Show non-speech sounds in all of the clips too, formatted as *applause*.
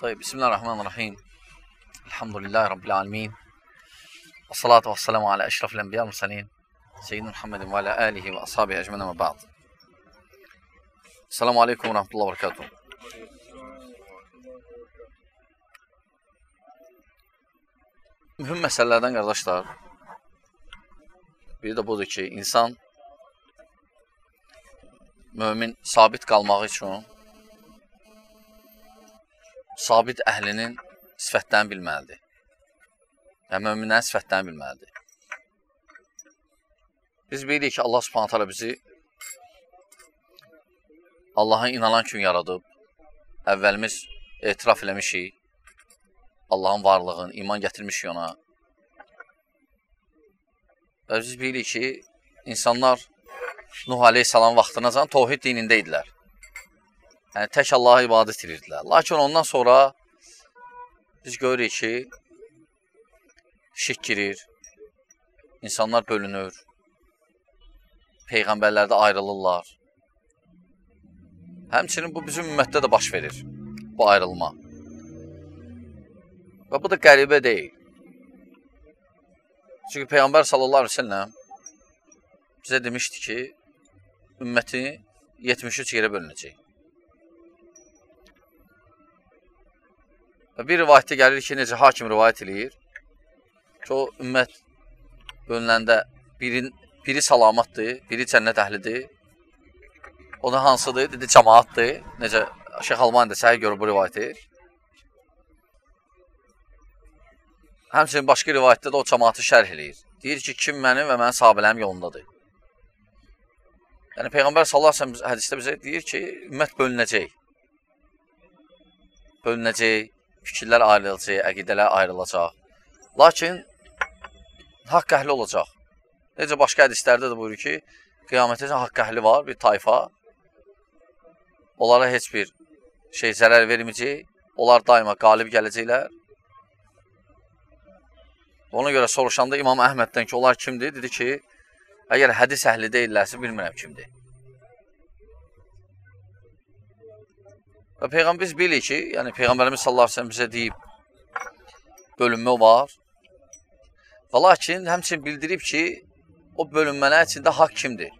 طيب بسم الله الرحمن الرحيم. الحمد لله رب العالمين والصلاة والسلام على أشرف الأنبياء والمرسلين سيدنا محمد وعلى آله وأصحابه أجمعين ما بعد. السلام عليكم ورحمة الله وبركاته. Mühüm məsələlərdən qardaşlar, biri də budur ki, insan mömin sabit qalmaq üçün sabit əhlinin sifətlərini bilməlidir. Yəni, möminlərin sifətlərini bilməlidir. Biz bilirik ki, Allah subhanət hala bizi Allah'a inanan kimi yaradıb. Əvvəlimiz etiraf eləmişik. Allahın varlığını, iman gətirmişik ona. Və biz bilirik ki, insanlar Nuh aleyhissalam vaxtına can tohid dinində idilər. Yəni, tək Allaha ibadət edirdilər. Lakin ondan sonra biz görürük ki, şirk girir, insanlar bölünür, peyğəmbərlərdə ayrılırlar. Həmçinin bu bizim ümmətdə də baş verir, bu ayrılma. Və bu da qəribə deyil. Çünki Peyğəmbər sallallahu aleyhi ve sellem bizə demişdi ki, ümməti 73 yerə bölünəcək. Və bir rivayətdə gəlir ki, necə hakim rivayət eləyir ki, o ümmət bölünəndə birin, biri salamatdır, biri cənnət əhlidir. O da hansıdır? Dedi, cəmaatdır. Necə Şeyx Almani də səhih görür bu rivayəti. Həmçinin başqa rivayətdə də o cəmaatı şərh eləyir. Deyir ki, kim mənim və mənim sahabilərim yolundadır. Yəni Peyğəmbər sallallahu əleyhi və səlləm hədisdə bizə deyir ki, ümmət bölünəcək. Bölünəcək, fikirlər ayrılacaq, əqidələr ayrılacaq. Lakin haqq əhli olacaq. Necə başqa hədislərdə də buyurur ki, qiyamətdə haqq əhli var, bir tayfa. Onlara heç bir şey zərər verməyəcək. Onlar daima qalib gələcəklər. Ona görə soruşanda İmam Əhməddən ki, onlar kimdir? Dedi ki, əgər hədis əhli deyillərsə, bilmirəm kimdir. Və Peyğəmbər biz bilir ki, yəni Peyğəmbərimiz sallallahu əleyhi və səlləm bizə deyib bölünmə var. Və lakin həmçinin bildirib ki, o bölünmələr içində haqq kimdir?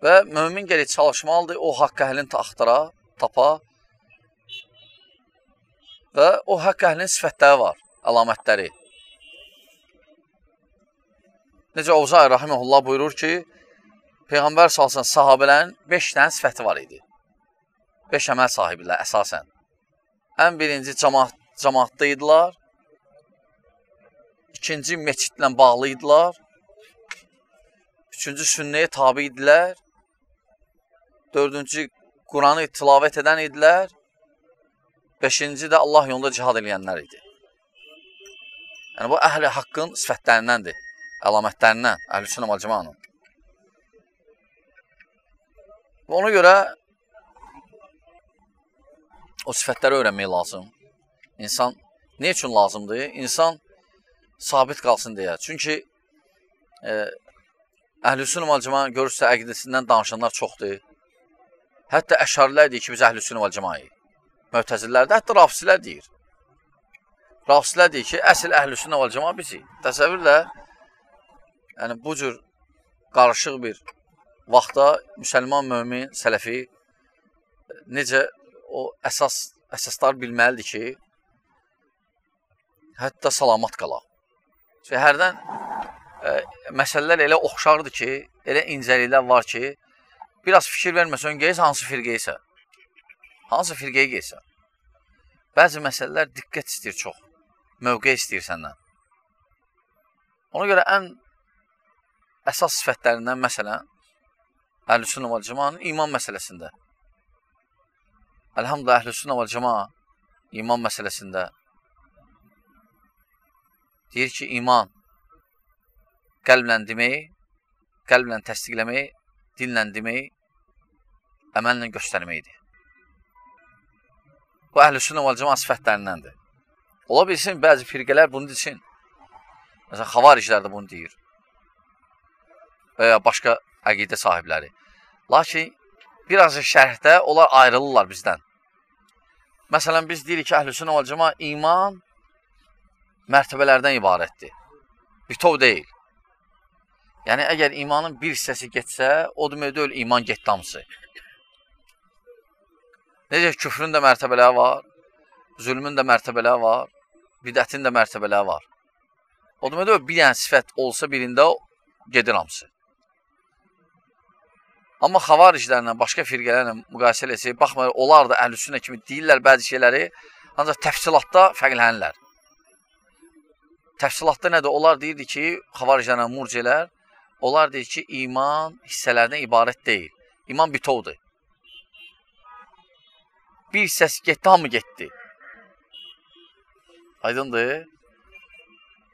Və mömin gəlib çalışmalıdır o haqq əhlini axtara, tapa və o haqq əhlinin sifətləri var, əlamətləri. Necə Ovzay rahimehullah buyurur ki, Peyğəmbər salsın sahabələrin 5 dənə sifəti var idi. 5 əməl sahibilər əsasən. Ən birinci cəmaat cəmaatda idilər. İkinci məscidlə bağlı idilər. Üçüncü sünnəyə tabe idilər. Dördüncü Quranı tilavət edən idilər. Beşinci də Allah yolunda cihad edənlər idi. Yəni bu əhli haqqın sifətlərindəndir, əlamətlərindən, əhl-i sünnə vəl cəmaanın. Və ona görə o sifətləri öyrənmək lazım. İnsan nə üçün lazımdır? İnsan sabit qalsın deyə. Çünki e, vəl cəmaa görürsə əqidəsindən danışanlar çoxdur. Hətta əşarilər deyir ki, biz əhl-i vəl cəmaayıq. Möhtəzillər də, hətta rafisilər deyir. Rafisilər deyir ki, əsl vəl cəmaa bizik. Təsəvvürlə, yəni bu cür qarışıq bir vaxtda müsəlman mömin, sələfi necə o əsas əsaslar bilməlidir ki, hətta salamat qala. Çünki hərdən e, məsələlər elə oxşardır ki, elə incəliklər var ki, biraz fikir verməsən geysə hansı firqəyəsə, hansı firqəyə geysə. Bəzi məsələlər diqqət istəyir çox, mövqe istəyir səndən. Ona görə ən əsas sifətlərindən məsələn, Əhl-i və Cəmanın iman məsələsində. Əlhamdülillah Əhl-i və Cəma iman məsələsində deyir ki, iman qəlblə demək, qəlblə təsdiqləmək, dillə demək, əməllə göstərməkdir. Bu Əhl-i və Cəma sifətlərindəndir. Ola bilsin, bəzi firqələr bunu desin. Məsələn, xavariclər də bunu deyir. Və ya başqa əqidə sahibləri. Lakin biraz şərhdə onlar ayrılırlar bizdən. Məsələn, biz deyirik ki, əhlüsünə və cəma iman mərtəbələrdən ibarətdir. Bütov deyil. Yəni, əgər imanın bir hissəsi getsə, o demək deyil, iman getdi hamısı. Necə küfrün də mərtəbələri var, zülmün də mərtəbələri var, bidətin də mərtəbələri var. O demək deyil, bir dənə sifət olsa birində gedir hamısı. Amma xavariclərlə, başqa firqələrlə müqayisə eləsək, baxmayaraq, onlar da əhlüsünə kimi deyirlər bəzi şeyləri, ancaq təfsilatda fərqlənirlər. Təfsilatda nədir? Onlar deyirdi ki, xavariclərlə murcilər, onlar deyir ki, iman hissələrdən ibarət deyil. İman bitovdur. Bir hissəsi getdi, hamı getdi. Aydındır?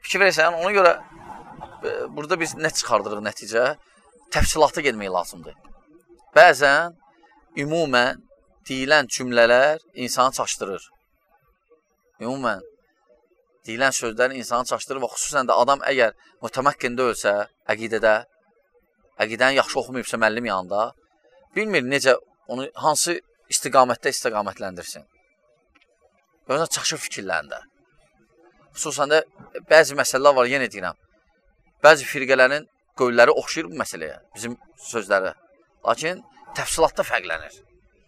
Fikir versən, ona görə e, burada biz nə çıxardırıq nəticə? Təfsilata gelmək lazımdır. Bəzən ümumən deyilən cümlələr insanı çaşdırır. Ümumən deyilən sözlər insanı çaşdırır və xüsusən də adam əgər mütəməkkində ölsə, əqidədə, əqidəni yaxşı oxumayıbsa müəllim yanında, bilmir necə onu hansı istiqamətdə istiqamətləndirsin. Özünə çaşır fikirlərində. Xüsusən də bəzi məsələlər var, yenə deyirəm. Bəzi firqələrin qövləri oxşayır bu məsələyə, bizim sözlərə. Lakin təfsilatda fərqlənir.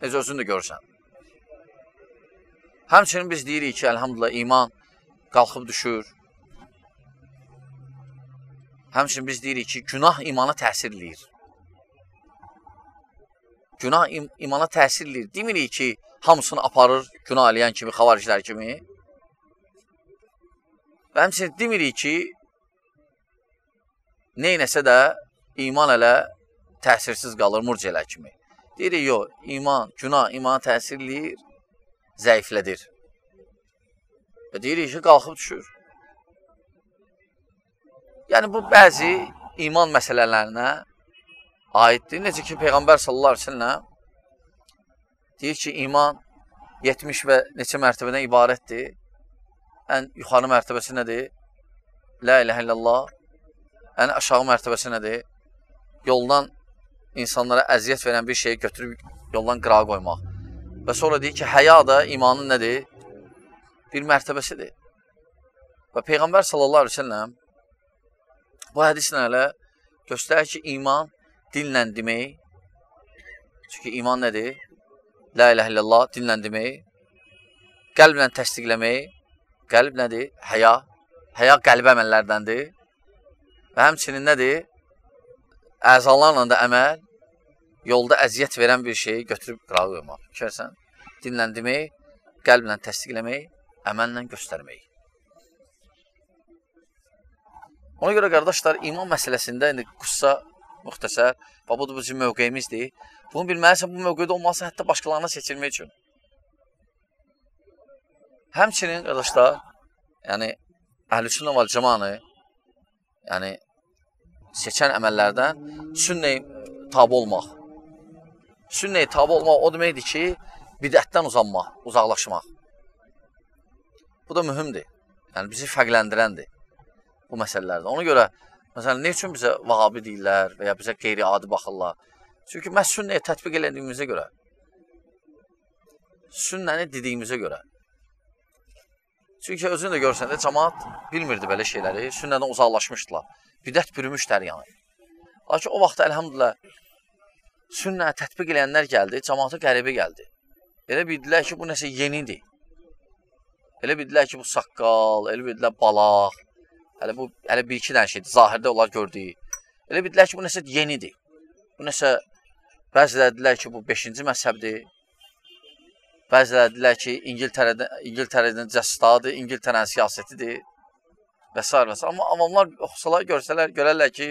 Necə özün də görürsən. Həmçinin biz deyirik ki, əlhamdülillah, iman qalxıb düşür. Həmçinin biz deyirik ki, günah imana təsir eləyir. Günah im imana təsir eləyir. Demirik ki, hamısını aparır günah eləyən kimi, xavariclər kimi. Və həmçinin demirik ki, neynəsə də iman elə təsirsiz qalır murciələr kimi. Deyirik, yox, iman, günah imana təsir eləyir, zəiflədir. Və deyirik ki, qalxıb düşür. Yəni, bu bəzi iman məsələlərinə aiddir. Necə ki, Peyğəmbər sallallahu aleyhi ve sellem deyir ki, iman 70 və neçə mərtəbədən ibarətdir ən yuxarı mərtəbəsi nədir? La iləhə illallah. Ən aşağı mərtəbəsi nədir? Yoldan insanlara əziyyət verən bir şeyi götürüb yoldan qırağa qoymaq. Və sonra deyir ki, həya da imanın nədir? Bir mərtəbəsidir. Və Peyğəmbər sallallahu aleyhi ve sellem bu hədislə elə göstərir ki, iman dillə demək. Çünki iman nədir? La iləhə illallah dillə demək. Qəlblə təsdiqləmək Qəlb nədir? Həya. Həya qəlb əməllərdəndir. Və həmçinin nədir? Əzalarla da əməl yolda əziyyət verən bir şeyi götürüb qırağa qoymaq. Fikirsən? Dinləndirmək, qəlblə təsdiqləmək, əməllə göstərmək. Ona görə qardaşlar, iman məsələsində indi qıssa müxtəsər, və bu da bizim mövqeyimizdir. Bunu bilməlisən, bu mövqeydə olmazsa hətta başqalarına seçilmək üçün. Həmçinin qardaşlar, yəni əhlüsünnə vəl cəmanı, yəni seçən əməllərdən sünnəyə tabi olmaq. Sünnəyə tabi olmaq o deməkdir ki, bidətdən uzanmaq, uzaqlaşmaq. Bu da mühümdir. Yəni bizi fərqləndirəndir bu məsələlərdə. Ona görə məsələn nə üçün bizə vahabi deyirlər və ya bizə qeyri-adi baxırlar? Çünki məhz sünnəyə tətbiq elədiyimizə görə, sünnəni dediyimizə görə Çünki özün də görsən də cəmaat bilmirdi belə şeyləri, sünnədən uzaqlaşmışdılar. Bidət bürümüşdər yəni. Lakin o vaxt əlhamdülillah sünnə tətbiq edənlər gəldi, cəmaata qəribə gəldi. Elə bildilər ki, bu nəsə yenidir. Elə bildilər ki, bu saqqal, elə bildilər balaq, hələ bu hələ bir-iki dənə şeydir, zahirdə onlar gördüyü. Elə bildilər ki, bu nəsə yenidir. Bu nəsə bəziləri dedilər ki, bu 5-ci məzhəbdir. Bəziləri deyirlər ki, İngiltərədən, İngiltərədən cəstadır, İngiltərənin siyasətidir və s. və s. Amma avamlar oxusalar, görsələr, görərlər ki,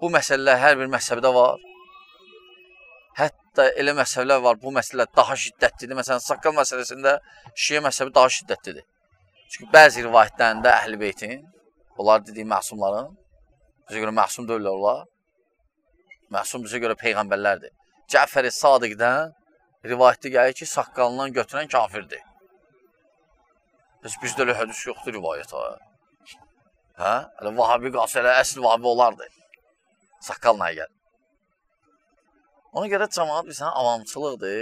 bu məsələlər hər bir məzhəbdə var. Hətta elə məsələlər var, bu məsələ daha şiddətlidir. Məsələn, saqqal məsələsində şiə məzhəbi daha şiddətlidir. Çünki bəzi rivayətlərində əhl-i beytin, onlar dediyi məsumların, bizə görə məsum deyirlər onlar, məsum bizə görə peyğəmbərlərdir. Cəfəri Sadiqdən rivayətdə gəlir ki, saqqalından götürən kafirdir. Heç bizdə elə hədis yoxdur rivayət ha. Hə? Elə vahabi qalsa elə əsl vahabi olardı. Saqqalla gəl. Ona görə cəmaat bilirsən avamçılıqdır.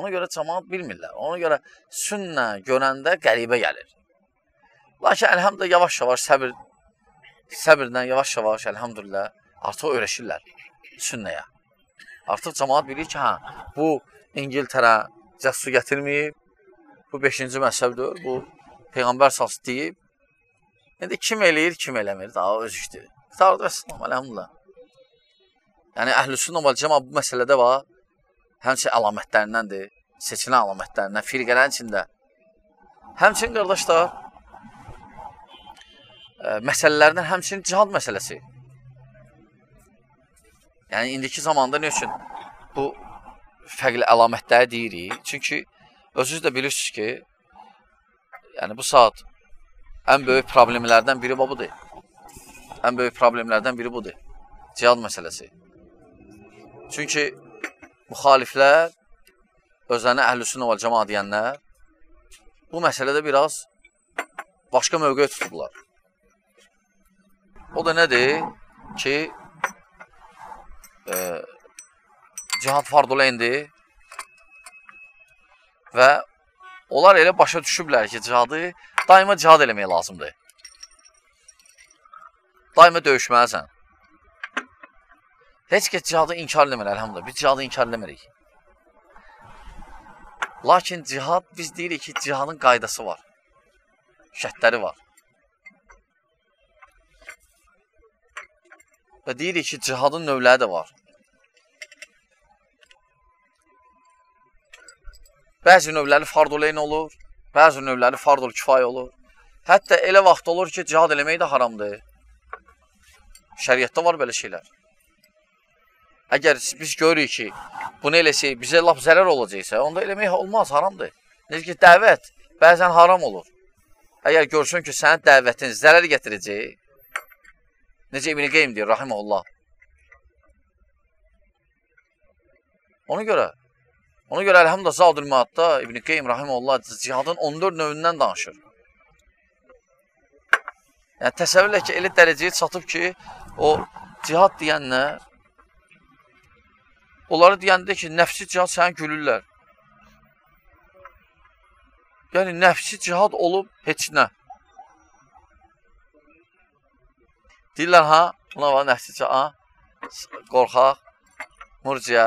Ona görə cəmaat bilmirlər. Ona görə sünnə görəndə qəribə gəlir. Lakin əlhamdülillah yavaş-yavaş səbir səbirlə yavaş-yavaş əlhamdülillah artıq öyrəşirlər sünnəyə. Artıq cəmaat bilir ki, hə, bu İngiltərə cəssu gətirməyib. Bu 5-ci məzhəbdir. Bu peyğəmbər sallallahu deyib. İndi kim eləyir, kim eləmir, daha öz işdir. Qutardı və salam, əlhamdülillah. Yəni əhlüsünnə və cəma bu məsələdə var. Həmçinin əlamətlərindəndir, seçilən əlamətlərindən, firqələrin içində. Həmçinin qardaşlar, ə, məsələlərdən həmçinin cihad məsələsi. Yəni indiki zamanda nə üçün bu fərqli əlamətləri deyirik? Çünki özünüz də bilirsiniz ki, yəni bu saat ən böyük problemlərdən biri budur. Ən böyük problemlərdən biri budur. Cihad məsələsi. Çünki müxaliflər, özlərinə əhlüsünə və cəma deyənlər, bu məsələdə biraz başqa mövqe tutublar. O da nədir? Ki, e, cihad farduleyndir və onlar elə başa düşüblər ki, cihadı daima cihad eləmək lazımdır. Daima döyüşməlisən. Heç kəs cihadı inkar eləmir, əlhamdülillah. Biz cihadı inkar eləmirik. Lakin cihad, biz deyirik ki, cihadın qaydası var. Şərtləri var. Və deyirik ki, cihadın növləri də var. Bəzi növləri farduleyn olur, bəzi növləri fardul kifayə olur. Hətta elə vaxt olur ki, cihad eləmək də haramdır. Şəriətdə var belə şeylər. Əgər biz görürük ki, bunu eləsək bizə lap zərər olacaqsa, onda eləmək olmaz, haramdır. Necə ki, dəvət bəzən haram olur. Əgər görsün ki, sənin dəvətin zərər gətirəcək, necə İbn-i Qeym deyir, rahiməhullah. Ona görə Ona görə Əlhamdə Zadül Maadda İbn Qeym rahimehullah cihadın 14 növündən danışır. Yəni təsəvvür elə ki, elə dərəcəyə çatıb ki, o cihad deyənlər onları deyəndə ki, nəfsi cihad səni gülürlər. Yəni nəfsi cihad olub heç nə. Deyirlər ha, buna var nəfsi cihad, qorxaq, murciə,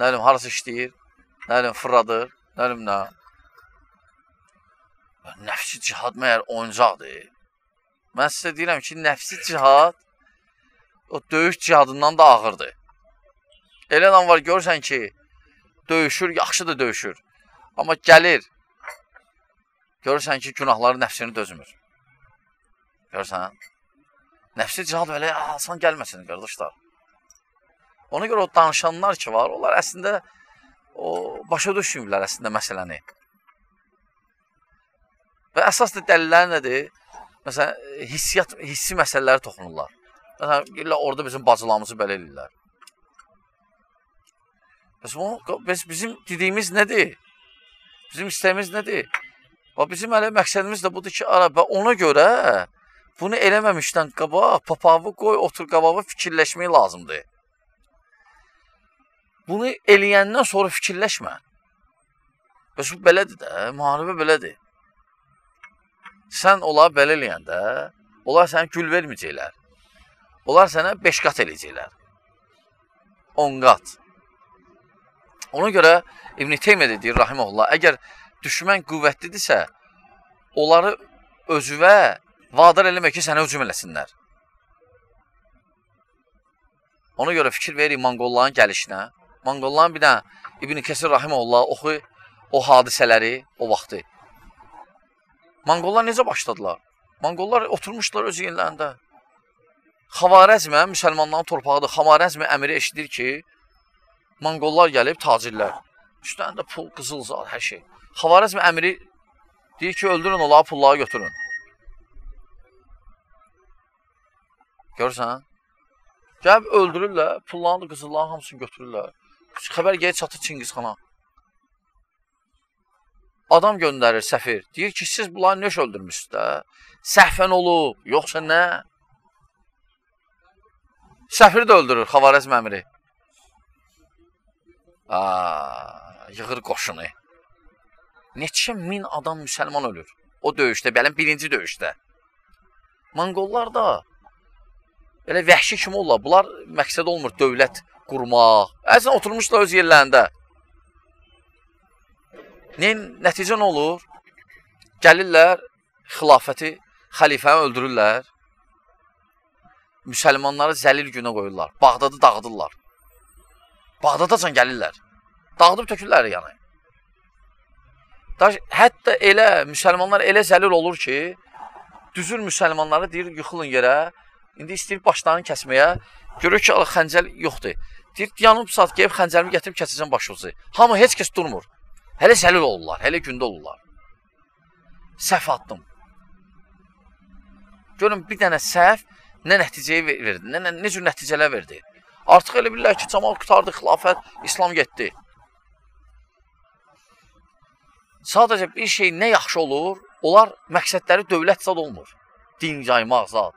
nə bilim, harası işləyir, nə bilim, fırladır, nə bilim, nə. Nəfsi cihad məyər oyuncaqdır. Mən sizə deyirəm ki, nəfsi cihad o döyüş cihadından da ağırdır. Elə adam var, görürsən ki, döyüşür, yaxşı da döyüşür. Amma gəlir, görürsən ki, günahları nəfsini dözmür. Görürsən? Nəfsi cihad belə asan gəlməsin, qardaşlar. Ona görə o danışanlar ki var, onlar əslində o başa düşmürlər əslində məsələni. Və əsas da dəlillər nədir? Məsələn, hissiyyat, hissi məsələləri toxunurlar. Məsələn, ilə orada bizim bacılarımızı belə eləyirlər. Bəs, bu, bəs bizim dediyimiz nədir? Bizim istəyimiz nədir? Və bizim hələ məqsədimiz də budur ki, ara, və ona görə bunu eləməmişdən qabaq papağı qoy, otur qabağı fikirləşmək lazımdır. Bunu eləyəndən sonra fikirləşmə. Bu belədir də, müharibə belədir. Sən ola belə eləyəndə, onlar sənə gül verməyəcəklər. Onlar sənə 5 qat eləyəcəklər. 10 qat. Ona görə İbn Teymiyyə deyir rahimehullah, əgər düşmən qüvvətlidirsə, onları özüvə vadar eləmək ki, sənə hücum eləsinlər. Ona görə fikir verin Monqolların gəlişinə. Monqolların bir dənə İbn Kəsir rahimehullah oxu o hadisələri o vaxtı. Monqollar necə başladılar? Monqollar oturmuşlar öz yerlərində. Xavarəzmə müsəlmanların torpağıdır. Xavarəzmə əmiri eşidir ki, Monqollar gəlib tacirlər. Üstlərində pul, qızıl zat, hər şey. Xavarəzmə əmiri deyir ki, öldürün onları, pulları götürün. Görürsən? Gəlib öldürürlər, pullarını, qızıllarını hamısını götürürlər. Xəbər gəlir çatır Çingizxana. Adam göndərir səfir. Deyir ki, siz bunları nöş öldürmüşsünüz də. Səhvən olub, yoxsa nə? Səfiri də öldürür Xavarəzm əmiri. Aa, yığır qoşunu. Neçə min adam müsəlman ölür. O döyüşdə, bələn birinci döyüşdə. Monqollar da elə vəhşi kimi olurlar. Bunlar məqsəd olmur dövlət qurmaq. Əslən oturmuşlar öz yerlərində. Nə nəticə nə olur? Gəlirlər xilafəti, xəlifəni öldürürlər. Müsəlmanları zəlil günə qoyurlar. Bağdadı dağıdırlar. Bağdadacan gəlirlər. Dağıdıb tökürlər yəni. Hətta elə müsəlmanlar elə zəlil olur ki, düzür müsəlmanları deyir, yıxılın yerə. İndi istəyir başlarını kəsməyə. Görür ki, xəncəl yoxdur. Deyir, yanım saat gəlib xəncəlimi gətirib kəsəcəm başınızı. Hamı heç kəs durmur. Hələ zəlil olurlar, hələ gündə olurlar. Səhv atdım. Görün, bir dənə səhv nə nəticəyə verdi, nə, nə, cür nəticələr verdi. Artıq elə bilirlər ki, cəmal qutardı, xilafət, İslam getdi. Sadəcə bir şey nə yaxşı olur, onlar məqsədləri dövlət zad olmur. Din yaymaq zad.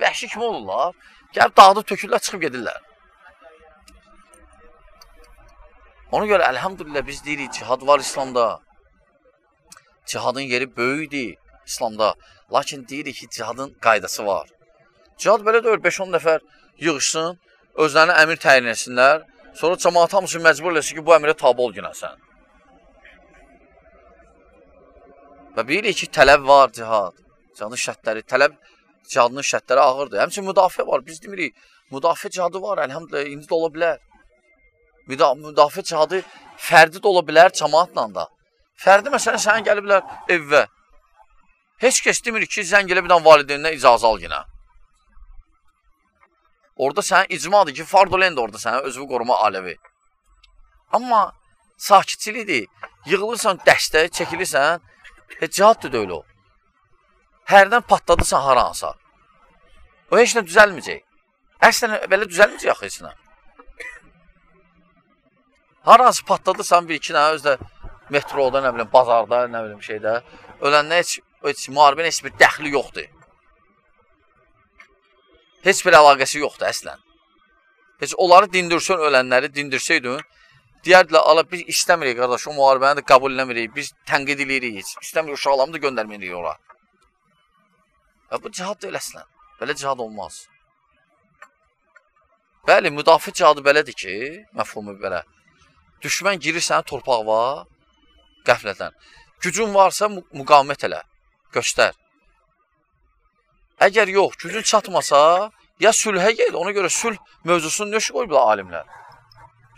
Vəhşi kimi olurlar, gəlib dağıdıb tökürlər, çıxıb gedirlər. Ona görə əlhamdülillah biz deyirik, cihad var İslamda. Cihadın yeri böyükdir İslamda. Lakin deyirik ki, cihadın qaydası var. Cihad belə deyil, 5-10 nəfər yığışsın, özlərini əmir təyin etsinlər, sonra cəmaat hamısı məcbur eləsin ki, bu əmirə tabi ol günəsən. Və bilirik ki, tələb var cihad. Cihadın şərtləri, tələb cihadının şərtləri ağırdır. Həmçin müdafiə var. Biz demirik, müdafiə cihadı var, əlhamdülillah, indi də ola bilər. Müdafiə cihadı fərdi də ola bilər, cəmaatla da. Fərdi məsələn, sənə gəliblər evvə. Heç kəs demir ki, zəng elə bir dənə valideynindən icazə al yenə. Orada sənin icmadır ki, fardolen də orada sənə özünü qoruma aləvi. Amma sakitçilikdir. Yığılırsan dəstə, çəkilirsən, e, cihad da deyil o. Hərdən patladısan haransa. O heç nə düzəlməyəcək. Əslən, belə düzəlməyəcək axı heç nə. Haransı patladısan bir iki dənə özdə metroda, nə bilim, bazarda, nə bilim şeydə. Öləndə heç, heç müharibənin heç bir dəxli yoxdur. Heç bir əlaqəsi yoxdur əslən. Heç onları dindirsən ölənləri dindirsəydin, deyərdilər, ala biz istəmirik qardaş, o müharibəni də qəbul eləmirik, biz tənqid eləyirik, heç istəmirik uşaqlarımı da göndərməyirik ora. Və bu cihad deyil əslən. Belə cihad olmaz. Bəli, müdafiə cihadı belədir ki, məfhumu belə. Düşmən girir sənin torpağa qəflətən. Gücün varsa müqavimət elə, göstər. Əgər yox, gücün çatmasa, ya sülhə ged, ona görə sülh mövzusunu nöş qoyublar alimlər.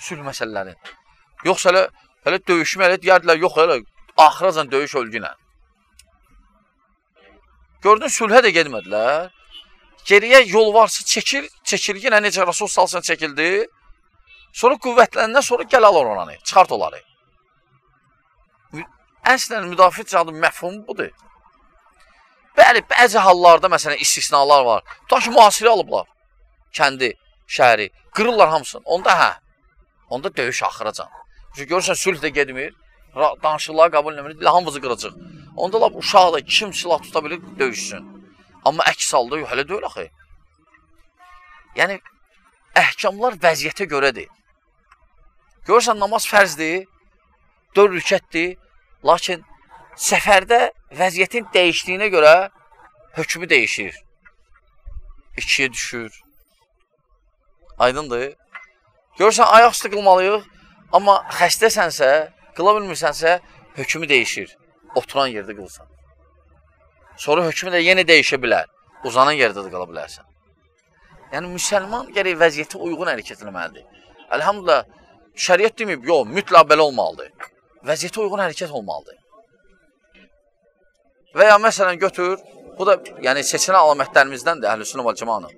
Sülh məsələlərini. Yoxsa hələ, hələ döyüşmə elə deyərdilər, yox hələ axıracan döyüş ölgünə. Gördün, sülhə də gedmədilər. Geriyə yol varsa çəkil, çəkil yenə necə Rasul salsan çəkildi. Sonra qüvvətləndən sonra gəl alır oranı, çıxart onları. Əslən müdafiə cihadı məfhumu budur. Bəli, bəzi hallarda məsələn istisnalar var. Tutaq ki, mühasirə alıblar kəndi, şəhəri, qırırlar hamısını. Onda hə, onda döyüş axıracan. Çünki görürsən sülh də gedmir, danışıqları qəbul eləmir, hamımızı qıracaq. Onda lap uşaq da kim silah tuta bilir, döyüşsün. Amma əks halda yox, hələ deyil axı. Yəni, əhkamlar vəziyyətə görədir. Görürsən, namaz fərzdir, dörd rükətdir, lakin səfərdə vəziyyətin dəyişdiyinə görə hökmü dəyişir. İkiyə düşür. Aydındır. Görürsən, ayaq üstə qılmalıyıq, amma xəstəsənsə, qıla bilmirsənsə, hökmü dəyişir. Oturan yerdə qılsan. Sonra hökmü də yenə dəyişə bilər. Uzanan yerdə də qala bilərsən. Yəni, müsəlman gərək vəziyyətə uyğun hərəkət etməlidir. Əlhamdülillah, şəriət deməyib, yox, mütləq belə olmalıdır. Vəziyyətə uyğun hərəkət olmalıdır. Və ya məsələn götür, bu da yəni seçilən əlamətlərimizdəndir Əhlüsünnə və Cəmaənin.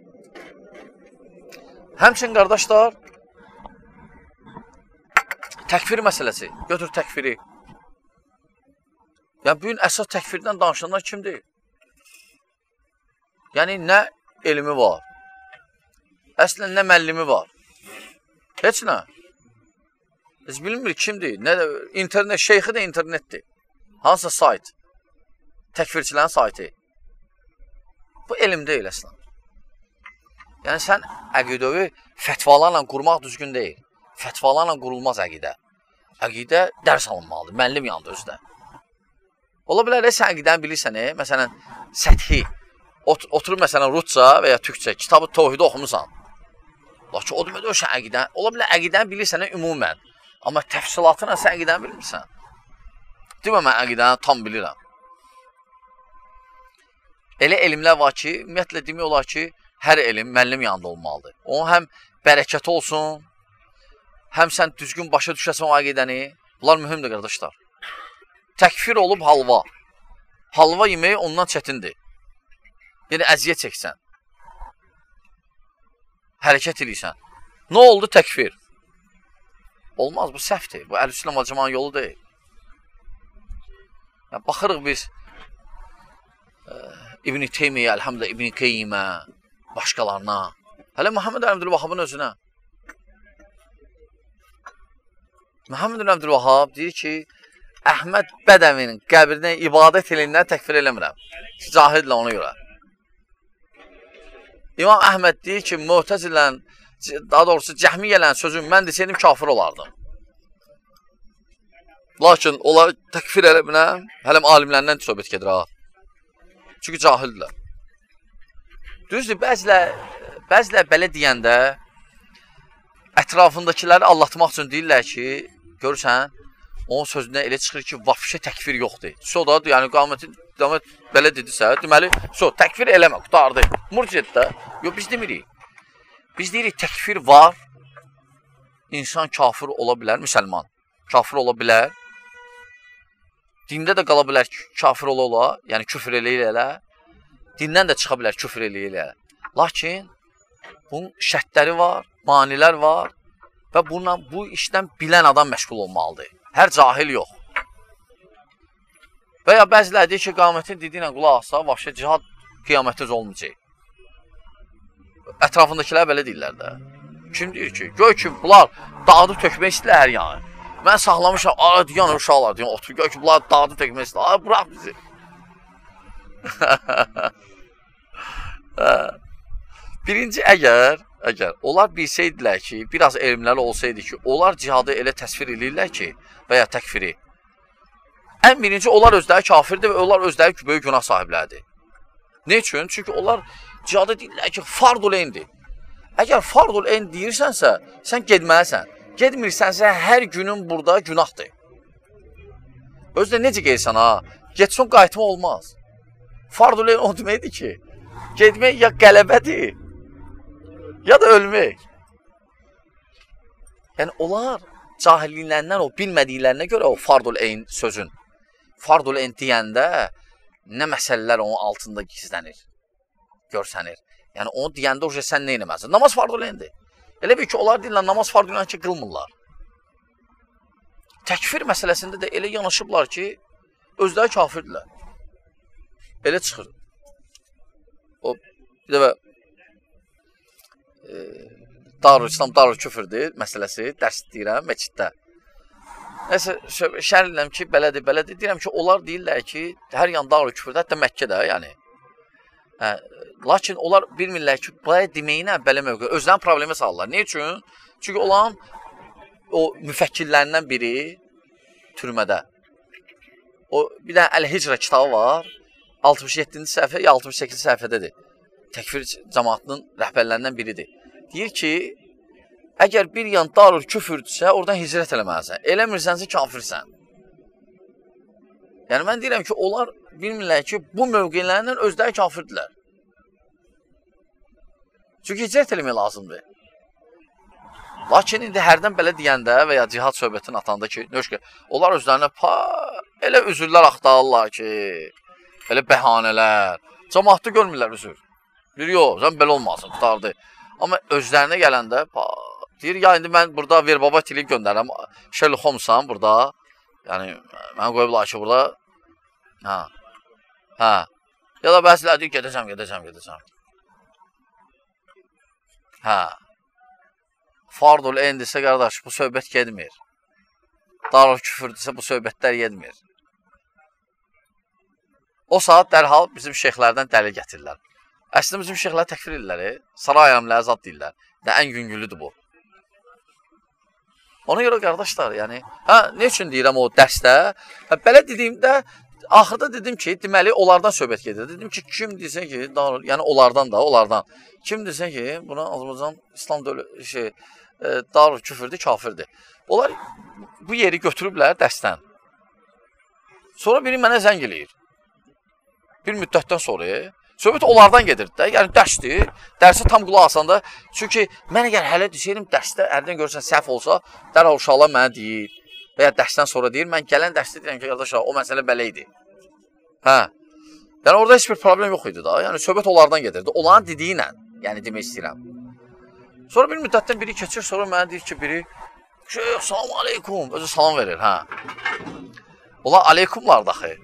Həmçinin qardaşlar təkfir məsələsi. Götür təkfiri. Yəni bu gün əsas təkfirdən danışanlar kimdir? Yəni nə elmi var? Əslən nə müəllimi var? Heç nə. Biz bilmirik kimdir. Nə də internet şeyxi də internetdir. Hansısa sayt təkfirçilərin saytı. Bu elm deyil əslən. Yəni, sən əqidəvi fətvalarla qurmaq düzgün deyil. fətvalarla qurulmaz əqidə. Əqidə dərs alınmalıdır, müəllim yanında özdə. Ola bilər, sən əqidəni bilirsən, e? məsələn, səthi, ot oturub məsələn rusca və ya türkcə kitabı təvhid oxumusan. Lakin o demək o sən əqidən, ola bilər əqidəni bilirsən ümumən, amma təfsilatına sən əqidəni bilmirsən. Demə mən əqidəni tam bilirəm. Elə elmlər var ki, ümumiyyətlə demək olar ki, hər elm müəllim yanında olmalıdır. Onun həm bərəkəti olsun, həm sən düzgün başa düşəsən o əqidəni. Bunlar mühümdür qardaşlar. Təkfir olub halva. Halva yeməyi ondan çətindir. Yəni əziyyət çəksən. Hərəkət edirsən. Nə oldu təkfir? Olmaz, bu səhvdir. Bu Əl-Üslam Cəmanın yolu deyil. Yəni, baxırıq biz ə, İbn-i Teymiyyə, əlhamdə İbn-i Qeymə, başqalarına. Hələ Muhammed Əbdülvahabın özünə. Muhammed Əbdülvahab deyir ki, Əhməd Bədəvinin qəbrinə ibadət elindən təkfir eləmirəm. Cahidlə ona görə. İmam Əhməd deyir ki, Mu'təzilən, daha doğrusu Cəhmiyyələn sözün mən desəydim kafir olardım. Lakin onları təkfir eləmirəm, hələm alimlərdən söhbət gedir ha. Çünki cahildirlər. Düzdür, bəzilər, bəzilər belə deyəndə ətrafındakiləri allatmaq üçün deyirlər ki, görürsən, onun sözündən elə çıxır ki, vafişə təkfir yoxdur. So da, yəni qamətin qamət belə dedisə, deməli, so təkfir eləmə, qutardı. Murciət də. Yox, biz demirik. Biz deyirik təkfir var. İnsan kafir ola bilər, müsəlman. Kafir ola bilər. Dində də qala bilər kafir ola ola, yəni küfr eləyə elə. Dindən də çıxa bilər küfr eləyə elə. Lakin bunun şərtləri var, manilər var və bununla bu işdən bilən adam məşğul olmalıdır. Hər cahil yox. Və ya bəziləri deyir ki, qamətin dediyi ilə qulaq assa, vəbşə cihad qiyamətdə olmayacaq. Ətrafındakilər belə deyirlər də. Kim deyir ki, göy ki, bunlar dağdı tökmək istəyirlər hər yanı. Mən saxlamışam, ara deyən uşaqlar deyən, otur, göy ki, bunlar dağdı tökmək istəyirlər. Ay, bırax bizi. *laughs* Birinci, əgər, əgər onlar bilsəydilər ki, biraz elmləri olsaydı ki, onlar cihadı elə təsvir edirlər ki, və ya təkfiri. Ən birinci, onlar özləri kafirdir və onlar özləri böyük günah sahibləridir. Ne üçün? Çünki onlar cihadı deyirlər ki, fardul eyndir. Əgər fardul eyn deyirsənsə, sən gedməlisən. Gedmirsənsə, hər günün burada günahdır. Özdə necə qeyirsən ha? Getsin qayıtma olmaz. Fardul eyn o deməkdir ki, getmək ya qələbədir, ya da ölmək. Yəni, onlar cahilliklərindən, o bilmədiklərinə görə o fardul eyn sözün. Fardul eyn deyəndə nə məsələlər onun altında gizlənir, görsənir. Yəni, onu deyəndə o sən nə eləməlisən? Namaz fardul eyndir. Elə bir ki, onlar deyirlər, namaz fardul eyn ki, qılmırlar. Təkfir məsələsində də elə yanaşıblar ki, özləri kafirdirlər. Elə çıxır. O, bir dəfə e, Darül İslam, Darül Küfürdür məsələsi, dərs deyirəm məsciddə. Nəsə şərhləm ki, belədir, belədir. Deyirəm ki, onlar deyirlər ki, hər yan Darül Küfürdür, hətta Məkkədə, yəni. Hə, lakin onlar bilmirlər ki, belə deməyinə belə mövqe özlərini problemə salırlar. Nə üçün? Çünki olan o müfəkkirlərindən biri türmədə. O bir dənə Əl-Hicrə kitabı var. 67-ci səhifə ya 68-ci səhifədədir. Təkfir cəmaatının rəhbərlərindən biridir. Deyir ki, əgər bir yan darul küfürdürsə, oradan hicrət eləməlisən. Eləmirsənsə kafirsən. Yəni mən deyirəm ki, onlar bilmirlər ki, bu mövqelərindən özləri kafirdirlər. Çünki hicrət eləmək lazımdır. Lakin indi hərdən belə deyəndə və ya cihad söhbətini atanda ki, nöşkə, onlar özlərinə pa, elə üzürlər axtarırlar ki, elə bəhanələr. Cəmaatda görmürlər üzür. Deyir, yox, sən belə olmasın, tutardı. Amma özlərinə gələndə, pa, deyir, ya indi mən burada verbaba tilib göndərəm, Sherlock Holmesam burada. Yəni, mən qoyublar ki, burada. Hə. Hə. Ya da bəziləri deyir, gedəcəm, gedəcəm, gedəcəm. Hə. Fardul endirsə, qardaş, bu söhbət gedmir. Darul küfürdürsə, bu söhbətlər yedmir. O saat dərhal bizim şeyxlərdən dəlil gətirirlər. Əslində bizim şeyxlər təkfir edirlər, e? saray əmrləri zad deyirlər. Və ən yüngüllüdür bu. Ona görə qardaşlar, yəni, hə, nə üçün deyirəm o dərsdə? Hə, belə dediyimdə axırda dedim ki, deməli onlardan söhbət gedir. Dedim ki, kim desə ki, dar, yəni onlardan da, onlardan. Kim desə ki, buna Azərbaycan İslam dövlət şey e, dar küfürdür, kafirdir. Onlar bu yeri götürüblər dərsdən. Sonra biri mənə zəng eləyir. Bir müddətdən sonra söhbət onlardan gedir də. Yəni dərsdir. Dərsi tam qulaq asanda, çünki mən əgər hələ desəydim dərsdə ərdən görsən səhv olsa, dərhal uşaqlar mənə deyir və ya dərsdən sonra deyir, mən gələn dərsdə deyirəm ki, qardaşlar, o məsələ belə idi. Hə. Yəni orada heç bir problem yox idi da. Yəni söhbət onlardan gedirdi. Onların dediyi ilə, yəni demək istəyirəm. Sonra bir müddətdən biri keçir, sonra mənə deyir ki, biri Şeyh, salam aleykum. Özü salam verir, hə. Ola aleykumlar daxı.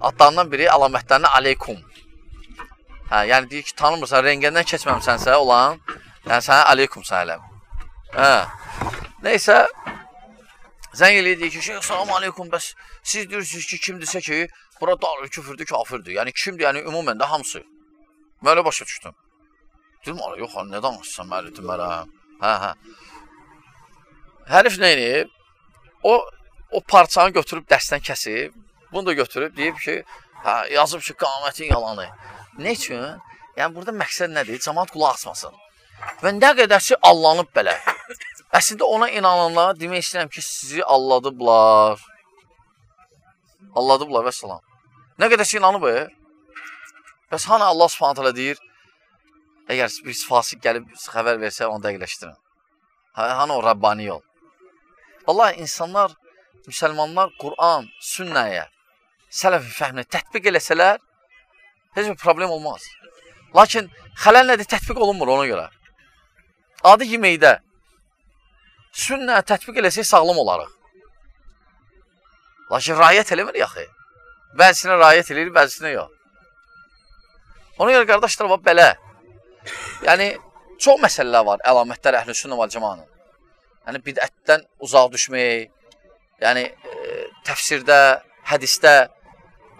Adlarından biri əlamətlərinə aleykum. Hə, yəni deyir ki, tanımırsan, rengəndən keçməmisənsə olan, yəni sənə aleykum sələm. Hə. Nəysə, zəng eləyir, deyir ki, şeyh, salam aleykum, bəs siz deyirsiniz ki, kimdirsə ki, bura darül küfürdür, kafirdir. Yəni kimdir, yəni ümumən də hamısı. Mən elə başa düşdüm. Dedim, ala, yox, nə danışsan, məli demərəm. Hə, hə. Hərif nə edib? O, o parçanı götürüb dəstdən kəsib, bunu da götürüb deyib ki, hə, yazıb ki, qamətin yalanı. Nə üçün? Yəni, burada məqsəd nədir? Cəmat qulaq asmasın. Və nə qədər ki, allanıb belə. Əslində ona inananlar demək istəyirəm ki, sizi alladıblar. Alladıblar və salam. Nə qədər ki, inanıb, e? Bəs hani Allah subhanət hələ deyir, əgər bir fasik gəlib xəbər versə, onu dəqiqləşdirin. Hani o Rabbani yol. Vallahi insanlar, müsəlmanlar Quran, sünnəyə, sələfi fəhminə tətbiq eləsələr, heç bir problem olmaz. Lakin xələl nədir? Tətbiq olunmur ona görə. Adi yeməkdə sünnə tətbiq eləsək sağlam olarıq. Lakin rayət eləmir yaxı. Bəzisinə rayət eləyir, bəzisinə yox. Ona görə qardaşlar var belə. Yəni çox məsələlər var, əlamətlər əhlüsünnə və cəmanın. Yəni bidətdən uzaq düşmək, yəni e, təfsirdə, hədisdə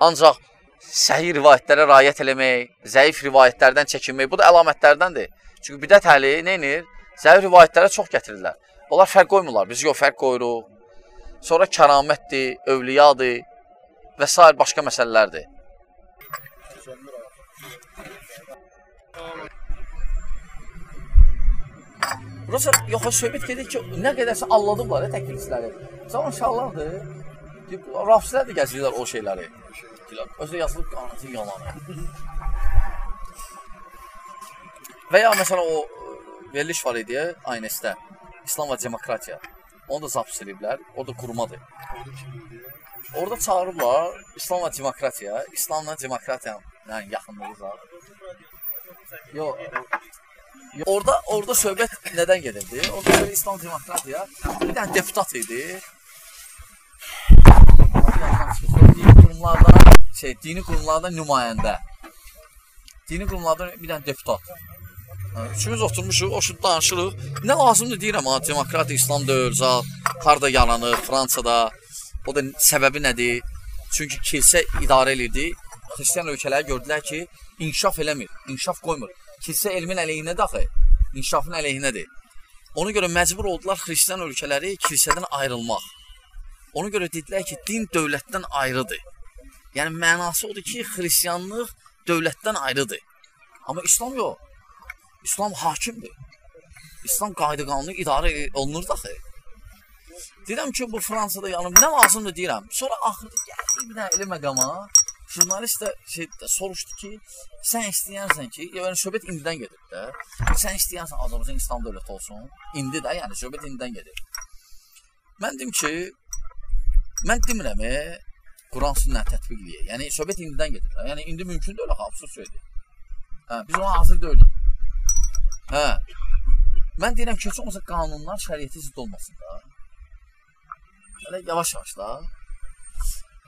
ancaq səhih rivayətlərə riayət eləmək, zəif rivayətlərdən çəkinmək, bu da əlamətlərdəndir. Çünki bidət əhli nə edir? Zəif rivayətlərə çox gətirirlər. Onlar fərq qoymurlar, biz yox fərq qoyuruq. Sonra kəramətdir, övliyadır və s. başqa məsələlərdir. Burası yox, söhbət gedir ki, nə qədərsə alladıblar ya təklifçiləri. Zaman inşallahdır. Rafsilər də gəzirlər o şeyləri. Özdə yazılıb qanatın yalanı. Və ya məsələn o veriliş var idi aynəsdə. İslam və demokratiya. Onu da zaps ediblər. O da qurumadır. Orada çağırıblar İslam və demokratiya, İslamla demokratiyanın yaxınlığı var. Yox, Orada orada söhbət nədən gedirdi? Orada söhbət İslam demokratiya bir dənə deputat idi. Dini qurumlarda şey, dini qurumlarda nümayəndə. Dini qurumlarda bir dənə deputat. Üçümüz oturmuşuq, o şu danışırıq. Nə lazımdır deyirəm ha, demokratik İslam dövr, zat, harda yaranır, Fransada. O da səbəbi nədir? Çünki kilsə idarə edirdi. Xristian ölkələri gördülər ki, inkişaf eləmir, inkişaf qoymur kilsə elmin əleyhinədir axı. İnkişafın əleyhinədir. Ona görə məcbur oldular xristian ölkələri kilsədən ayrılmaq. Ona görə dedilər ki, din dövlətdən ayrıdır. Yəni mənası odur ki, xristianlıq dövlətdən ayrıdır. Amma İslam yox. İslam hakimdir. İslam qayda-qanunu idarə olunur daxı. Deyirəm ki, bu Fransada yanım nə lazımdır deyirəm. Sonra axırda gəldi bir dənə elə məqama, jurnalist də şey soruşdu ki, sən istəyirsən ki, yəni söhbət indidən gedir də. Sən istəyirsən Azərbaycan İslam dövləti olsun. İndi də, yəni söhbət indidən gedir. Mən dedim ki, mən demirəm, e, Quran sünnət tətbiq eləyək. Yəni söhbət indidən gedir. Yəni indi mümkün deyil, absurd söydür. Hə, biz ona hazır deyilik. Hə. Mən deyirəm ki, olmasa qanunlar şəriətə zidd olmasın da. Hələ yavaş-yavaş da.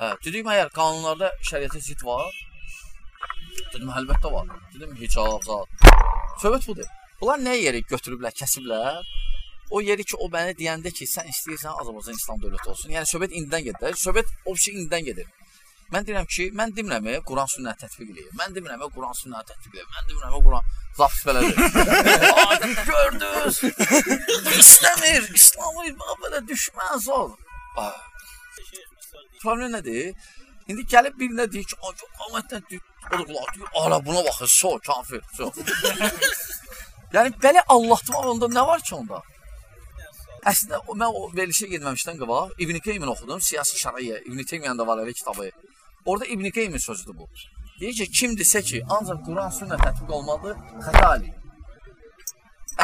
Hə, dedim əgər qanunlarda şəriətə zidd var, dedim əlbəttə var. Dedim hicab, zat. Söhbət budur. Bunlar nə yeri götürüblər, kəsiblər? O yeri ki, o mənə deyəndə ki, sən istəyirsən Azərbaycan İslam dövləti olsun. Yəni söhbət indidən gedir. Söhbət o şey indidən gedir. Mən deyirəm ki, mən demirəm, Quran sünnət tətbiq eləyir. Mən demirəm, Quran sünnət tətbiq eləyir. Mən demirəm, Quran Zapis belədir. *laughs* Ay, gördünüz. İstəmir. İslamı belə düşməz ol. Problem nədir? İndi gəlib birinə deyir ki, ay, qamətdən deyir, o da qulaq deyir, ala buna baxın, so, kafir, so. *laughs* yəni, belə Allah'tmaq onda nə var ki onda? Əslində, mən o verilişə getməmişdən qabaq İbn Qeymin oxudum, Siyasi Şəriyyə, İbn Teymiyyanın da var elə kitabı. Orada İbn Qeymin sözüdür bu. Deyir ki, kim desə ki, ancaq Quran sünnə tətbiq olmalıdır, xəta eləyir.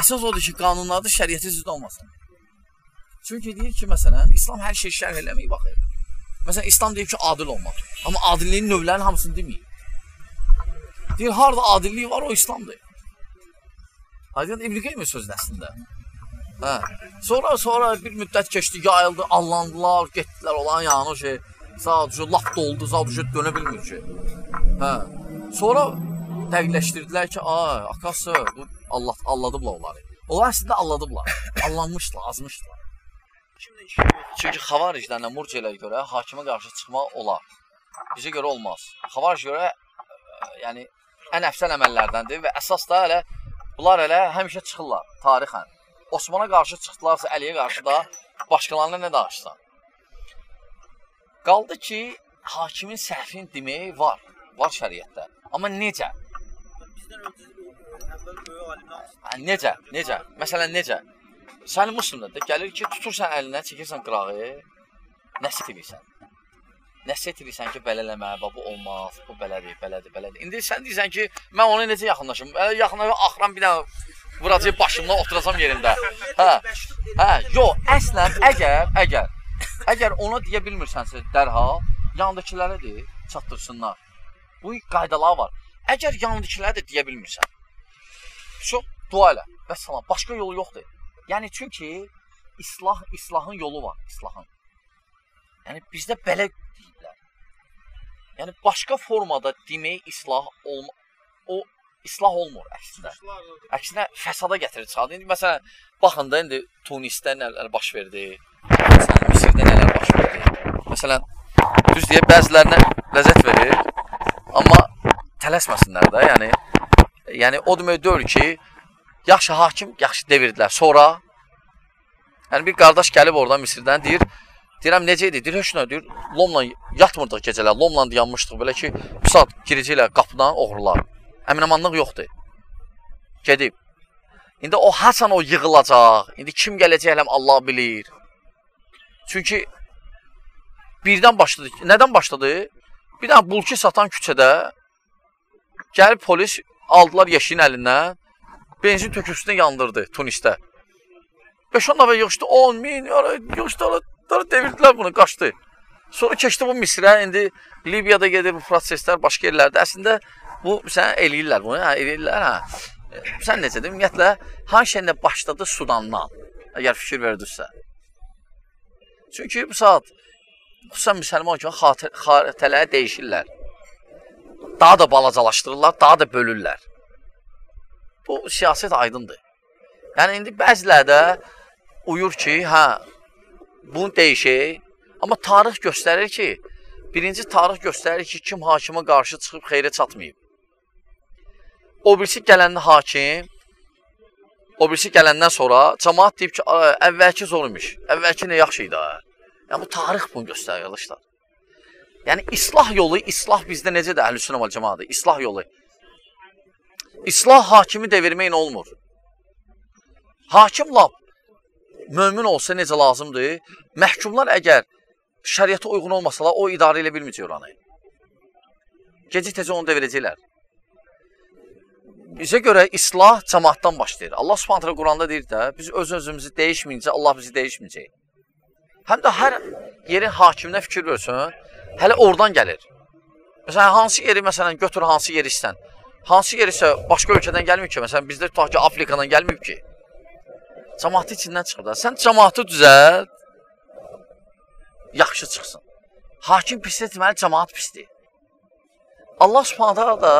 Əsas odur ki, qanunlarda şəriəti zid olmasın. Çünki deyir ki, məsələn, İslam hər şey şərh eləməyib baxır. Məsələn, İslam deyir ki, adil olmalı. Amma adilliyin növlərinin hamısını deməyir. Deyir, harada adillik var, o İslamdır. Aydın İbn Qeym sözün əslində. Hə. Sonra sonra bir müddət keçdi, yayıldı, allandılar, getdilər olan yanı şey. Sadəcə lap doldu, sadəcə dönə bilmir ki. Hə. Sonra dəqiqləşdirdilər ki, ay, akası, bu Allah alladıblar onları. Onlar əslində alladıblar. Allanmışdılar, azmışdılar. Çünki xavariclərlə murciələrə görə hakimə qarşı çıxmaq olar. Bizə görə olmaz. Xavaric görə ə, yəni ən əfsəl əməllərdəndir və əsas da elə bunlar elə həmişə çıxırlar tarixən. Osmana qarşı çıxdılarsa Əliyə qarşı da başqalarına nə danışsan. Qaldı ki, hakimin səhvin deməyi var. Var şəriətdə. Amma necə? Bizdən əvvəl böyük alimlər necə? Necə? Məsələn necə? Sən muslimdə də gəlir ki, tutursan əlinə, çəkirsən qırağı, nəsihət edirsən. Nəsihət edirsən ki, belə eləmə, bu olmaz, bu belədir, belədir, belədir. İndi sən deyirsən ki, mən ona necə yaxınlaşım? Elə yaxınlaşıb axıram bir dənə vuracaq başımdan oturacam yerimdə. Hə. Hə, yox, əslən əgər, əgər əgər ona deyə bilmirsənsə dərhal yandakilərə de, çatdırsınlar. Bu qaydalar var. Əgər yandakilərə də deyə bilmirsən, çox dua elə. Və salam. Başqa yolu yoxdur. Yəni çünki islah islahın yolu var, islahın. Yəni bizdə belə deyirlər. Yəni başqa formada demək islah olma o islah olmur əslində. Əksinə fəsada gətirir çıxardı. İndi məsələn baxın da indi Tunisdə nələr baş verdi. Məsələn Misirdə nələr baş verdi. Məsələn düz deyə bəzilərinə ləzzət verir, amma tələsməsinlər də, yəni yəni o demək deyil ki, yaxşı hakim yaxşı devirdilər. Sonra yəni bir qardaş gəlib oradan Misirdən deyir, deyirəm necə idi? Deyir, heç nə, deyir, lomla yatmırdıq gecələr, lomla dayanmışdıq belə ki, bu saat girəcəklər qapıdan oğrular. Əminamanlıq yoxdur. Gedib. İndi o hasan o yığılacaq. İndi kim gələcək hələm Allah bilir. Çünki birdən başladı. Nədən başladı? Bir dənə bulki satan küçədə gəlib polis aldılar yeşiyin əlindən, benzin töküntüsünü yandırdı Tunisdə. 5-10 nəfər yığışdı, 10 min, yığışdı, devirdilər bunu, qaçdı. Sonra keçdi bu Misrə, indi Libiyada gedir bu proseslər başqa yerlərdə. Əslində bu sən eləyirlər bunu, hə, eləyirlər, hə. Sən necədir? Ümumiyyətlə, hansı şeylə başladı Sudandan, əgər fikir verdinizsə. Çünki bu saat xüsusən müsəlman kimi xatır, xaritələri dəyişirlər. Daha da balacalaşdırırlar, daha da bölürlər. Bu siyasət aydındır. Yəni indi bəziləri də uyur ki, hə, bunu dəyişək. Amma tarix göstərir ki, birinci tarix göstərir ki, kim hakimə qarşı çıxıb xeyrə çatmayıb. O birisi gələndə hakim, o birisi gələndən sonra cəmaat deyib ki, əvvəlki zor imiş, əvvəlki nə yaxşı idi. Yəni bu tarix bunu göstərir qardaşlar. Yəni islah yolu, islah bizdə necədir əhlüsünnə vəl cemaatdır? İslah yolu. İslah hakimi devirməklə olmur. Hakim lap mömin olsa necə lazımdır? Məhkumlar əgər şəriətə uyğun olmasalar, o idarə elə bilməyəcək oranı. Gecə-tezə onu devirəcəklər. Bizə görə islah cəmaatdan başlayır. Allah Subhanahu Quranda deyir də, biz öz özümüzü dəyişməyincə Allah bizi dəyişməyəcək. Həm də hər yerin hakiminə fikir versən, hələ oradan gəlir. Məsələn, hansı yeri məsələn götür hansı yeri istən. Hansı yer isə başqa ölkədən gəlmir ki, məsələn bizdə tutaq ki, Afrikadan gəlməyib ki. Cəmaatı içindən çıxır da. Sən cəmaatı düzəlt, yaxşı çıxsın. Hakim pisdir, deməli cəmaat pisdir. Allah Subhanahu da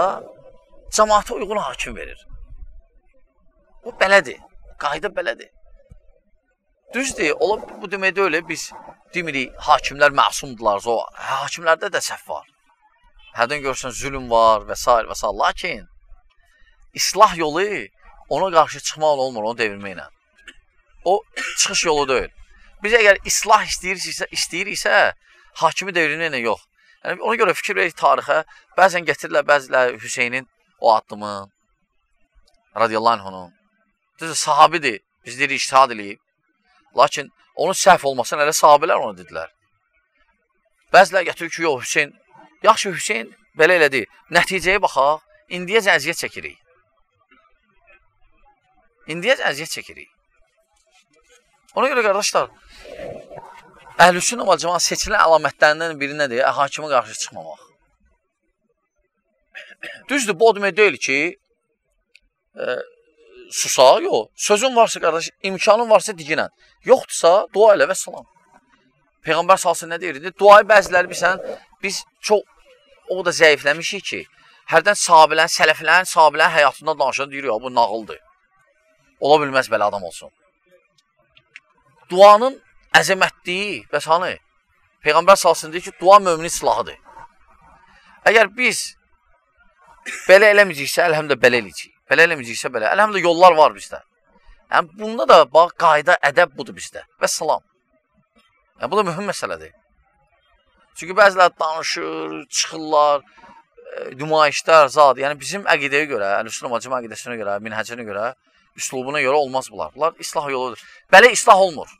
cəmaata uyğun hakim verir. Bu belədir. Qayda belədir. Düzdür, ola bu demək deyil, biz demirik hakimlər məsumdular, o hakimlərdə də səhv var. Hərdən görsən zülm var və s. və s. Lakin islah yolu ona qarşı çıxmaq olmur, onu devirməklə. O çıxış yolu deyil. Biz əgər islah istəyiriksə, istəyiriksə, hakimi devirməklə yox. Yəni ona görə fikir veririk tarixə. Bəzən gətirirlər bəzilər Hüseynin o addımı radiyallahu anhunun. Düzdür, sahabidir. Biz deyirik ictihad eləyib. Lakin onun səhv olmasını elə sahabələr ona dedilər. Bəzilər gətirir ki, yox Hüseyn, yaxşı Hüseyn belə elədi. Nəticəyə baxaq, indiyəcə əziyyət çəkirik. İndiyəcə əziyyət çəkirik. Ona görə qardaşlar, Əhlüsün və cəmaat seçilən əlamətlərindən biri nədir? Hakimə qarşı çıxmamaq. Düzdür, bu o demək deyil ki, e, susa, yox. Sözün varsa qardaş, imkanın varsa diginən. Yoxdursa, dua elə və salam. Peyğəmbər salsın nə deyirdi? Duayı bəziləri bilsən, biz çox o da zəifləmişik ki, hərdən sahabilərin, sələflərin, sahabilərin həyatında danışan deyir, ya bu nağıldır. Ola bilməz belə adam olsun. Duanın əzəmətliyi bəs hanı? Peyğəmbər salsın deyir ki, dua möminin silahıdır. Əgər biz belə eləməyəcəksə, əlhəmdə belə eləyəcəyik. Belə eləməyəcəksə belə. Əlhəmdə yollar var bizdə. Yəni bunda da bax qayda, ədəb budur bizdə. Və salam. Yəni bu da mühüm məsələdir. Çünki bəzilər danışır, çıxırlar, e, nümayişlər, zad. Yəni bizim əqidəyə görə, Əhlüsünnə Macma əqidəsinə görə, minhəcinə görə, üslubuna görə olmaz bunlar. Bunlar islah yoludur. Belə islah olmur.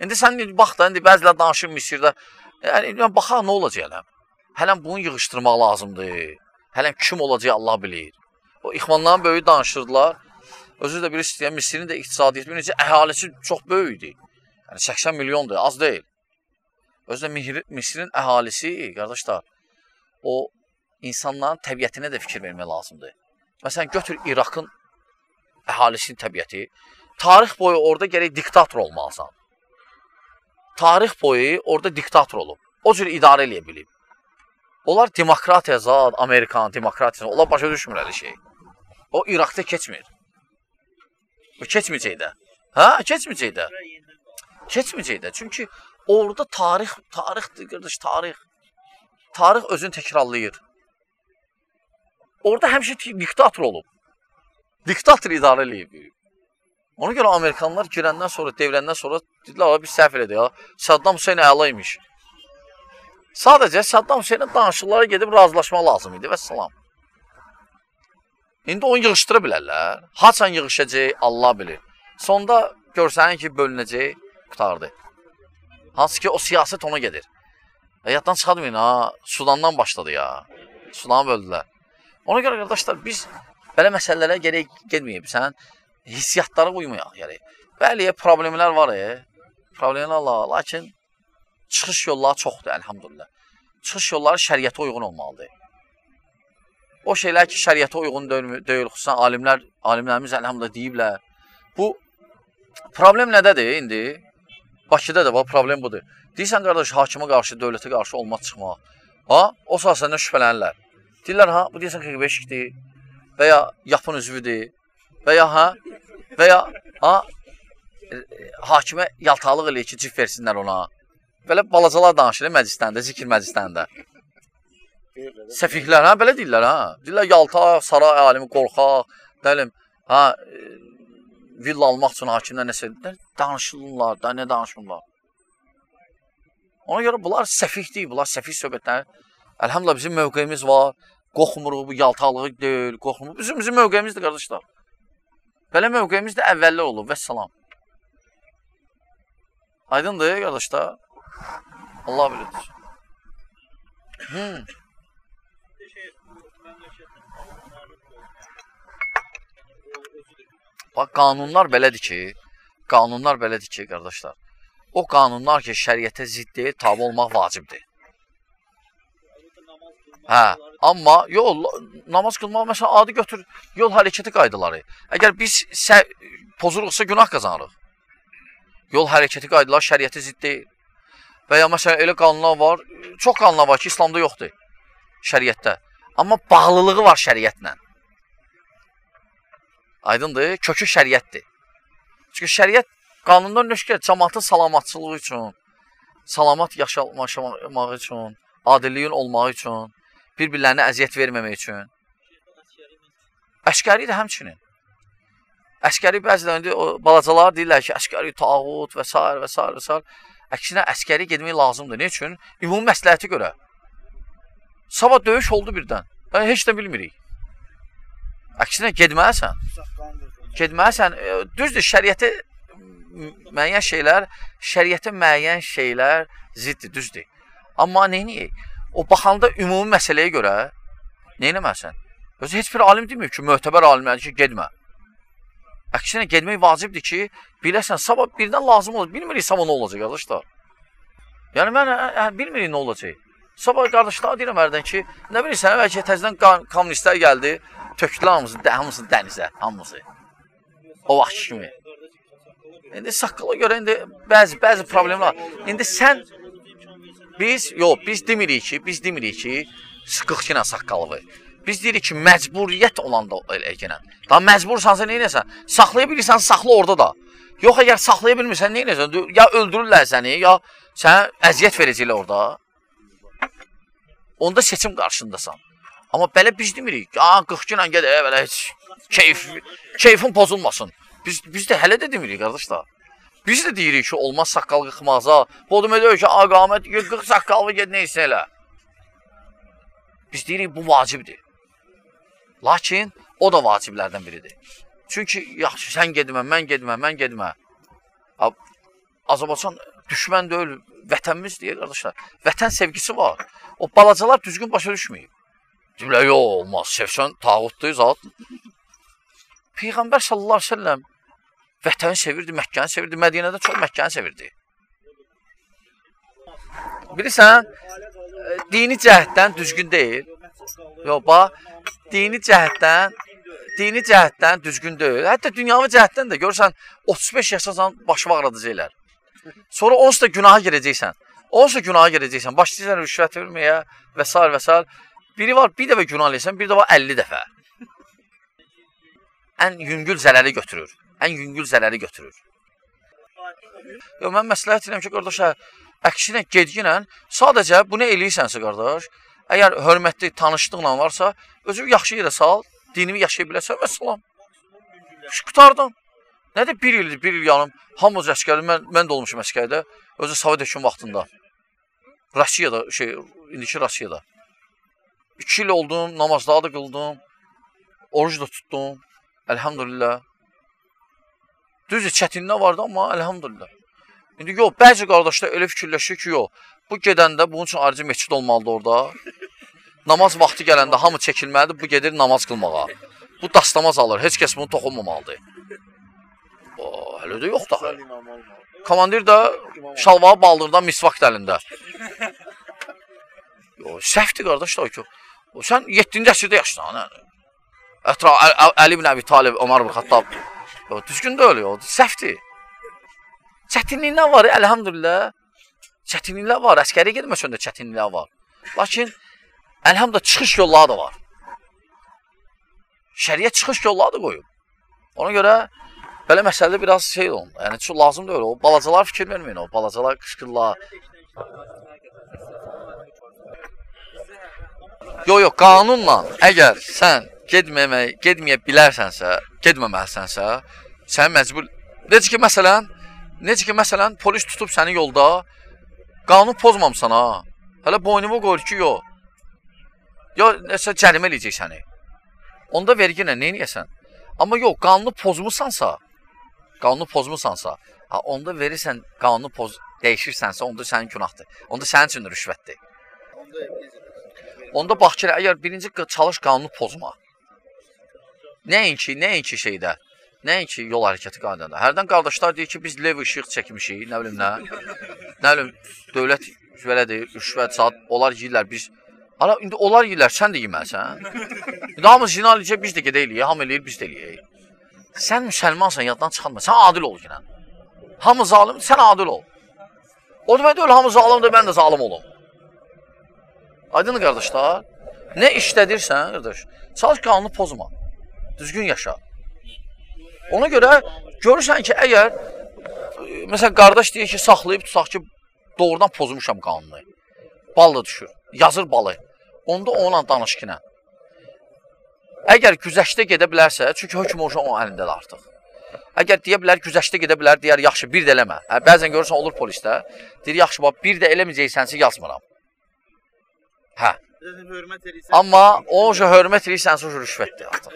İndi sən bax da, indi bəzilər danışır Misirdə. Yəni, yəni baxaq nə olacaq hələm. Hələm bunu yığışdırmaq lazımdır. Hələm kim olacaq Allah bilir. O ixvanların böyük danışırdılar. Özü də bir istəyən Misirin də iqtisadiyyəti necə əhalisi çox böyükdür. Yəni 80 milyondur, az deyil. Özü də Misirin əhalisi, qardaşlar, o insanların təbiətinə də fikir vermək lazımdır. Məsələn, götür İraqın əhalisinin təbiəti. Tarix boyu orada gərək diktator olmalısan tarix boyu orada diktator olub. O cür idarə eləyə bilib. Onlar demokratiya zad, Amerikan demokratiyası, onlar başa düşmür elə şey. O İraqda keçmir. O keçməyəcək də. Hə, keçməyəcək də. Keçməyəcək də. Çünki orada tarix, tarixdir qardaş, tarix. Tarix özünü təkrarlayır. Orada həmişə diktator olub. Diktator idarə eləyib. Ona görə Amerikanlar girəndən sonra, devləndən sonra dedilər, biz səhv elədik. Saddam Hüseyn əla imiş. Sadəcə Saddam Hüseynin danışıqlara gedib razılaşmaq lazım idi və salam. İndi onu yığışdıra bilərlər. Haçan yığışacaq, Allah bilir. Sonda görsənin ki, bölünəcək, qutardı. Hansı ki, o siyasət ona gedir. E, yaddan çıxadmayın, ha, Sudandan başladı ya. Sudanı böldülər. Ona görə qardaşlar, biz belə məsələlərə gerək getməyib. Sən hissiyatlara uymayaq gərək. Bəli, problemlər var, e. Problemlər var, lakin çıxış yolları çoxdur, əlhamdülillah. Çıxış yolları şəriətə uyğun olmalıdır. O şeylər ki, şəriətə uyğun deyil, xüsusən alimlər, alimlərimiz əlhamdülillah deyiblər. Bu problem nədədir indi? Bakıda da bax problem budur. Deyirsən qardaş, hakimə qarşı, dövlətə qarşı olmaz çıxmaq. Ha? O saat səndən şübhələnirlər. Deyirlər ha, bu deyirsən 45-dir və ya yapın üzvüdür və ya ha və ya ha e, hakimə yaltaqlıq eləyir ki, cif versinlər ona. Belə balacalar danışır məclislərində, zikir məclislərində. Səfihlər, hə, belə deyirlər, ha. Deyirlər yaltaq, saray alimi, qorxaq, dəlim, ha, e, villa almaq üçün hakimlər nəsə danışırlar, da nə danışırlar. Ona görə bunlar səfih deyil, bunlar səfih söhbətlər. Əlhamdülillah bizim mövqeyimiz var. Qorxmuruq, bu yaltaqlığı deyil, qorxmuruq. Bizim bizim mövqeyimizdir qardaşlar. Belə mövqeyimiz də əvvəllər olub. Vəssalam. Aydındır, qardaşlar? Allah bilir. Hmm. Bax, qanunlar belədir ki, qanunlar belədir ki, qardaşlar. O qanunlar ki, şəriətə zidd deyil, tabi olmaq vacibdir. Hə, amma yol namaz qılmaq məsələn adi götür yol hərəkəti qaydaları. Əgər biz pozuruqsa günah qazanırıq. Yol hərəkəti qaydaları şəriətə zidd deyil. Və ya məsələn elə qanunlar var, çox qanunlar var ki, İslamda yoxdur. Şəriətdə. Amma bağlılığı var şəriətlə. Aydındır? Kökü şəriətdir. Çünki şəriət qanundan nöşkə cəmaatın salamatçılığı üçün, salamat yaşamaq üçün, adilliyin olmağı üçün, bir-birlərinə əziyyət verməmək üçün. Əskəri də həmçinin. Əskəri bəzən indi o balacalar deyirlər ki, əskəri tağut və s. və s. və s. Əksinə əskəri getmək lazımdır. Nə üçün? Ümumi məsləhəti görə. Sabah döyüş oldu birdən. Ben heç də bilmirik. Əksinə getməlisən. Getməlisən. E, Düzdür, şəriətə müəyyən şeylər, şəriətə müəyyən şeylər ziddir, düzdür. Amma neyniyək? O baxanda ümumi məsələyə görə neynəməlisən? Özü heç bir alim demir ki, möhtəbər alimlərdir ki, getmə. Əksinə getmək vacibdir ki, biləsən, sabah birdən lazım olur. Bilmirik sabah nə olacaq, qardaşlar. Yəni mən ə, ə, bilmirik nə olacaq. Sabah qardaşlar deyirəm hərdən ki, nə bilirsən, bəlkə təzədən kommunistlər gəldi, tökdülər hamısı, hamısı dənizə, hamısı. O vaxt kimi. İndi saqqala görə indi bəzi bəzi problemlər. İndi sən biz yox, biz demirik ki, biz demirik ki, sıxıq ilə saqqalı. Biz deyirik ki, məcburiyyət olanda eləyən. Da məcbursansa nə edəsən? Saxlaya bilirsən, saxla orada da. Yox, əgər saxlaya bilmirsən, nə edəsən? Ya öldürürlər səni, ya sənə əziyyət verəcəklər orada. Onda seçim qarşındasan. Amma belə biz demirik. Ya 40 günlə gədə belə heç keyf keyfin pozulmasın. Biz biz də hələ də demirik qardaşlar. Biz də deyirik ki, olmaz saqqal qıxmaza. Bu demək deyir ki, aqamət qıx saqqalı get nə isə elə. Biz deyirik bu vacibdir. Lakin o da vaciblərdən biridir. Çünki yaxşı sən getmə, mən getmə, mən getmə. Azərbaycan düşmən deyil, vətənimiz deyə qardaşlar. Vətən sevgisi var. O balacalar düzgün başa düşməyib. Deyirlər, yox, olmaz. Sevsən tağutdur zat. Peyğəmbər sallallahu əleyhi və səlləm vətəni sevirdi, Məkkəni sevirdi, Mədinədə çox Məkkəni sevirdi. Bilirsən, dini cəhətdən düzgün deyil. Yox, bax, dini cəhətdən dini cəhətdən düzgün deyil. Hətta dünyavi cəhətdən də görürsən 35 yaşasan başı ağrıdacaqlar. Sonra onsuz da günaha girəcəksən. Onsuz da günaha girəcəksən. Başlayırsan rüşvət verməyə və s. və s. Biri var bir dəfə günah eləsən, bir də var 50 dəfə. Ən yüngül zərəri götürür. Ən yüngül zərəri götürür. Yox, mən məsləhət edirəm ki, qardaşa, əksinə gedginlə sadəcə bunu eləyirsənsə, qardaş, əgər hörmətli tanışlıqla varsa, özü yaxşı yerə sal, dinimi yaşaya biləsən və salam. Qutardın. Nədir bir ildir, bir il yanım, hamımız əskərdir, mən, mən də olmuşum əskərdə, özü Sovet höküm vaxtında. Rusiyada, şey, indiki Rusiyada. İki il oldum, namazları da qıldım, oruc da tutdum, əlhamdülillah. Düzdür, çətinlə vardı, amma əlhamdülillah. İndi yox, bəzi qardaşlar elə fikirləşir ki, yox, bu gedəndə bunun üçün ayrıca meçid olmalıdır orada. Namaz vaxtı gələndə hamı çəkilməlidir, bu gedir namaz qılmağa. Bu dastamaz alır, heç kəs bunu toxunmamalıdır. Hələ də yox da. Komandir də şalvarı baldırdan misvak dəlində. Səhvdir qardaş da ki. O, sən 7-ci əsrdə yaşlısan, hə? Ətra Əli ibn Əbi Talib, Ömər ibn Xattab. Düzgün deyil, o, səhvdir. Çətinliklər var, əlhamdülillah. Çətinliklər var, əskəri getməsən də çətinliklər var. Lakin əlhamdülillah çıxış yolları da var. Şəriət çıxış yolları da qoyub. Ona görə belə məsələdə biraz şey olun. Yəni çox lazım deyil. O balacalar fikir verməyin. O balacalar qışqırlar. Yox, yox, qanunla əgər sən getməmək, getməyə bilərsənsə, getməməlisənsə, sən məcbur necə ki məsələn, necə ki məsələn polis tutub səni yolda qanun pozmamısan ha. Hələ boynumu qoyur ki, yox. Ya nəsə cərimə eləyəcək səni. Onda vergi ilə nə edəsən? Amma yox, qanunu pozmusansa, qanunu pozmusansa, ha, onda verirsən, qanunu poz dəyişirsənsə, onda sənin günahdır. Onda sənin üçün rüşvətdir. Onda bax ki, əgər birinci çalış qanunu pozma. Nəinki, nəinki şeydə, nəinki yol hərəkəti qaydada. Hərdən qardaşlar deyir ki, biz lev işıq çəkmişik, nə bilim nə. Nə bilim, dövlət belədir, rüşvət, saat, onlar yeyirlər, biz Ala indi onlar yeyirlər, sən də yeməlisən. İndi hamı zina eləyəcək, biz də gedək eləyək, hamı eləyir, biz də eləyək. Sən müsəlmansan, yaddan çıxarma. Sən adil ol yenə. Hamı zalim, sən adil ol. O demək deyil, hamı zalimdir, mən də zalim olum. Aydın qardaşlar, nə işlədirsən, qardaş, çalış qanunu pozma. Düzgün yaşa. Ona görə görürsən ki, əgər məsələn qardaş deyir ki, saxlayıb tutaq ki, doğrudan pozmuşam qanunu. Bal da düşür. Yazır balı. Onda onunla danış ki, nə? Əgər güzəştə gedə bilərsə, çünki hökm olsa onun əlindədir artıq. Əgər deyə bilər güzəştə gedə bilər, deyər yaxşı bir də eləmə. Hə, bəzən görürsən olur polisdə. Deyir yaxşı bax bir də eləməyəcəksənsə yazmıram. Hə. Hürmet edirsən. Amma o üçün hörmət edirsən, o rüşvətdir artıq.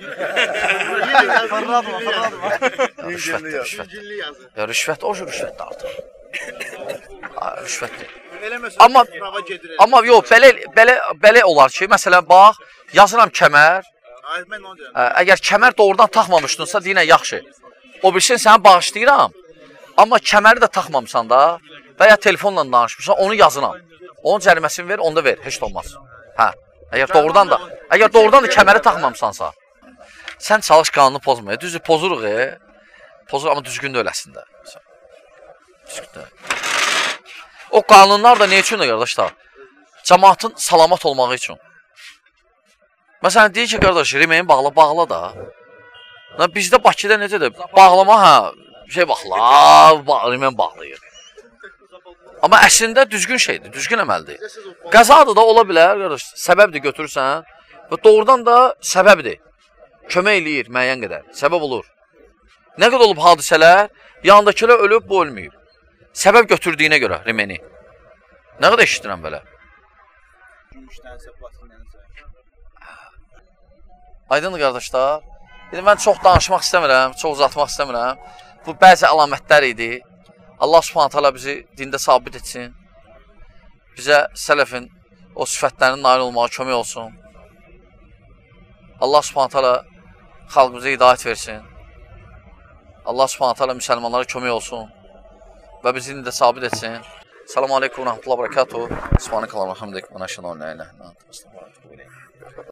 Fırladım. Ya, Rüşvətdir, rüşvət. Ya rüşvət, o rüşvətdir artıq. Rüşvətdir. Amma-. Amma yox, belə belə belə olar ki, məsələn bax, yazıram kəmər, Ay mən onu deyirəm. Ə, əgər kəmər doğrudan taxmamışdınsa, deyinə yaxşı. O bilsin səni bağışlayıram. Amma kəməri də taxmamısan da və ya telefonla danışmısan, onu yazıram. Onun cəriməsini ver, onda ver, heç olmaz. Hə. Əgər doğrudan da, əgər doğrudan da kəməri taxmamısansa, sən çalış qanunu pozmaya. Düzdür, pozuruq, e. Pozur amma düzgün də öləsində. Düzgün də. O qanunlar da nə üçündür qardaşlar? Cəmaatın salamat olmağı üçün. Məsələn, deyir ki, qardaş, remeyin bağla, bağla da. Lan bizdə Bakıda necədir? Bağlama hə, şey baxla, bağ, remen bağlayır. Amma əslində düzgün şeydir, düzgün əməldir. Qəzadır da ola bilər, qardaş. Səbəbdir götürürsən və doğrudan da səbəbdir. Kömək eləyir müəyyən qədər. Səbəb olur. Nə qədər olub hadisələr, yanındakılar ölüb, bu ölməyib. Səbəb götürdüyünə görə remeni. Nə qədər eşidirəm belə? Aydındır qardaşlar. İndi mən çox danışmaq istəmirəm, çox uzatmaq istəmirəm. Bu bəzi əlamətlər idi. Allah Subhanahu taala bizi dində sabit etsin. Bizə sələfin o sifətlərinin nail olmağa kömək olsun. Allah Subhanahu taala xalqımıza hidayət versin. Allah Subhanahu taala müsəlmanlara kömək olsun və bizi dində sabit etsin. Salam aleykum və rəhmətullahi və bərəkatuh. Subhanakallahumma və hamdik və nəşhadu an la